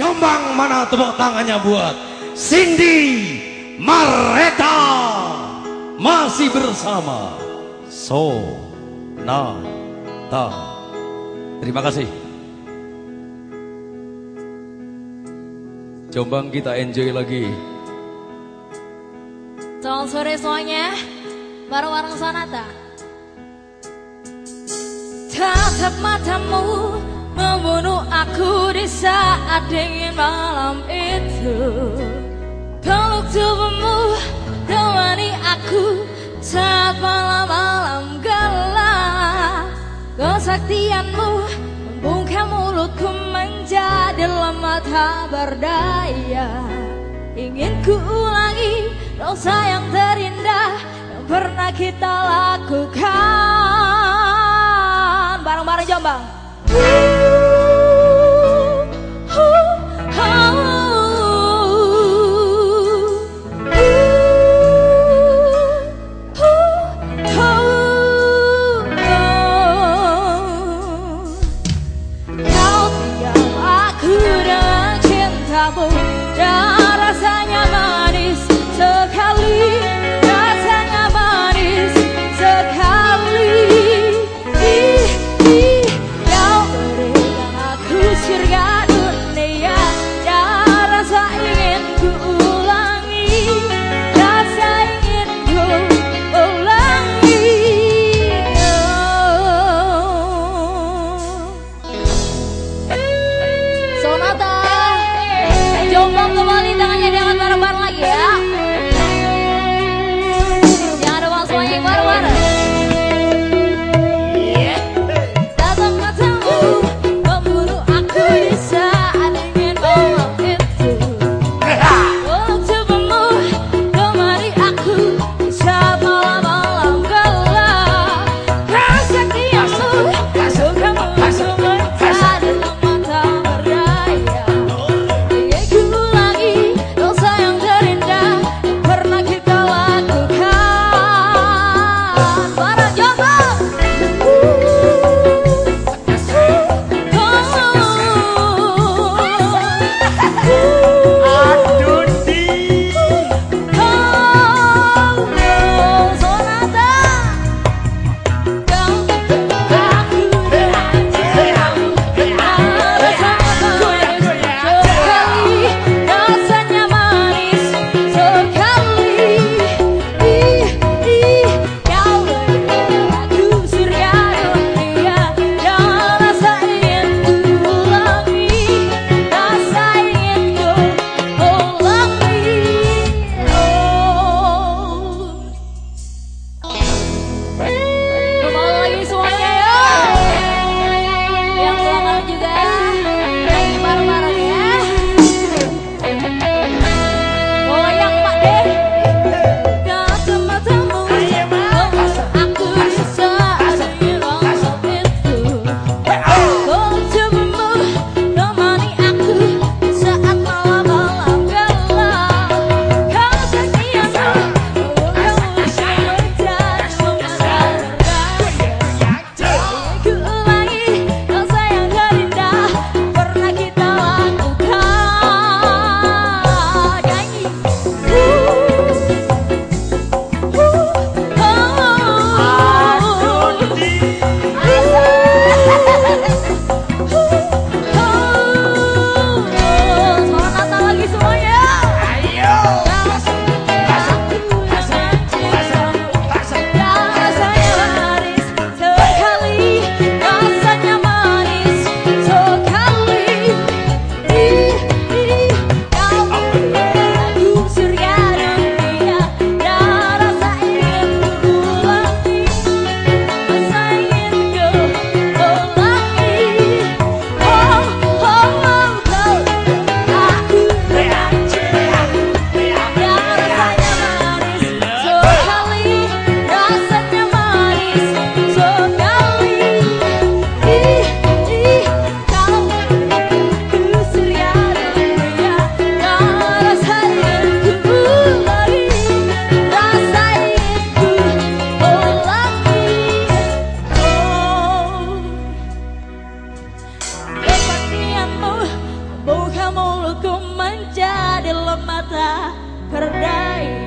Jombang mana tepuk tangannya buat Cindy Mareta masih bersama So Na Ta. Terima kasih. Jombang kita enjoy lagi. Selamat sore semuanya, bareng-bareng Sonata. Tatap matamu membunuh aku saat dingin malam itu. Peluk tubuhmu temani aku saat malam-malam gelap. Kesaktianmu membungkam mulutku menjadi lemah tak berdaya. Ingin ku ulangi dosa yang terindah yang pernah kita lakukan. Bareng-bareng Jombang. menjadi lemata perdaya